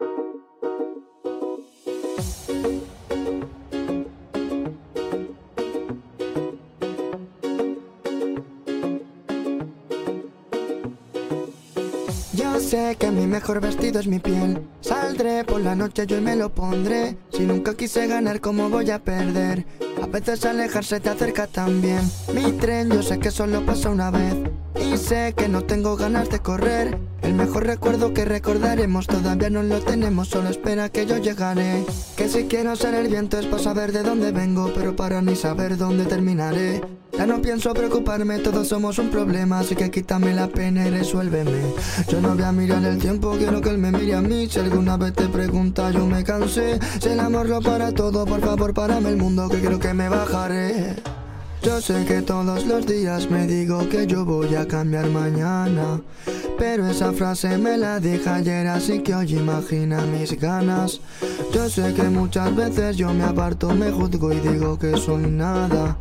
Música Sé que mi mejor vestido es mi piel. Saldré por la noche yo y me lo pondré. Si nunca quise ganar, ¿cómo voy a perder? A veces alejarse te acerca también. Mi tren, yo sé que solo pasa una vez. Y sé que no tengo ganas de correr. El mejor recuerdo que recordaremos todavía no lo tenemos, solo espera que yo llegaré. Que si quiero ser el viento es para saber de dónde vengo, pero para ni saber dónde terminaré. Ya no pienso preocuparme, todos somos un problema, así que quítame la pena y resuélveme. Yo no voy a mirar el tiempo, quiero que él me mire a mí. Si alguna vez te pregunta, yo me cansé. Si el amor lo para todo, por favor, párame el mundo, que creo que me bajaré. Yo sé que todos los días me digo que yo voy a cambiar mañana. Pero esa frase me la dije ayer, así que hoy imagina mis ganas. Yo sé que muchas veces yo me aparto, me juzgo y digo que soy nada.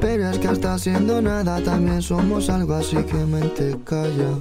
Pero es que hasta siendo nada también somos algo, así que mente calla.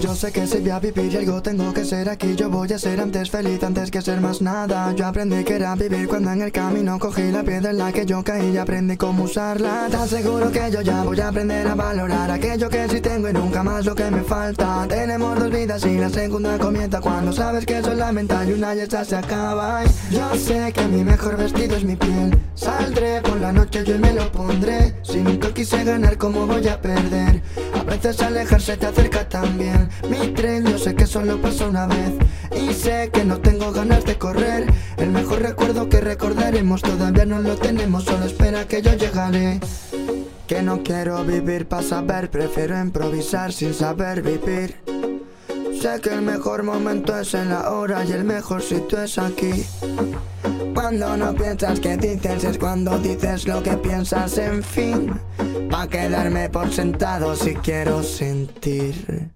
Yo sé que si voy a vivir algo tengo que ser aquí, yo voy a ser antes feliz antes que ser más nada. Yo aprendí que era vivir cuando en el camino cogí la piedra en la que yo caí y aprendí cómo usarla. Te aseguro que yo ya voy a aprender a valorar aquello que sí tengo y nunca más lo que me falta. Tenemos dos vidas y la segunda comienza cuando sabes que eso es la mental y una y esta se acaba. Yo sé que mi mejor vestido es mi piel. Saldré por la noche yo me lo pondré. Si nunca quise ganar, ¿cómo voy a perder? A veces alejarse te acerca también. Mi tren, yo sé que solo pasa una vez. Y sé que no tengo ganas de correr. El mejor recuerdo que recordaremos todavía no lo tenemos. Solo espera que yo llegaré. Que no quiero vivir para saber, prefiero improvisar sin saber vivir. Sé que el mejor momento es en la hora y el mejor sitio es aquí. Cuando no piensas que dices es cuando dices lo que piensas, en fin. Pa' quedarme por sentado si quiero sentir.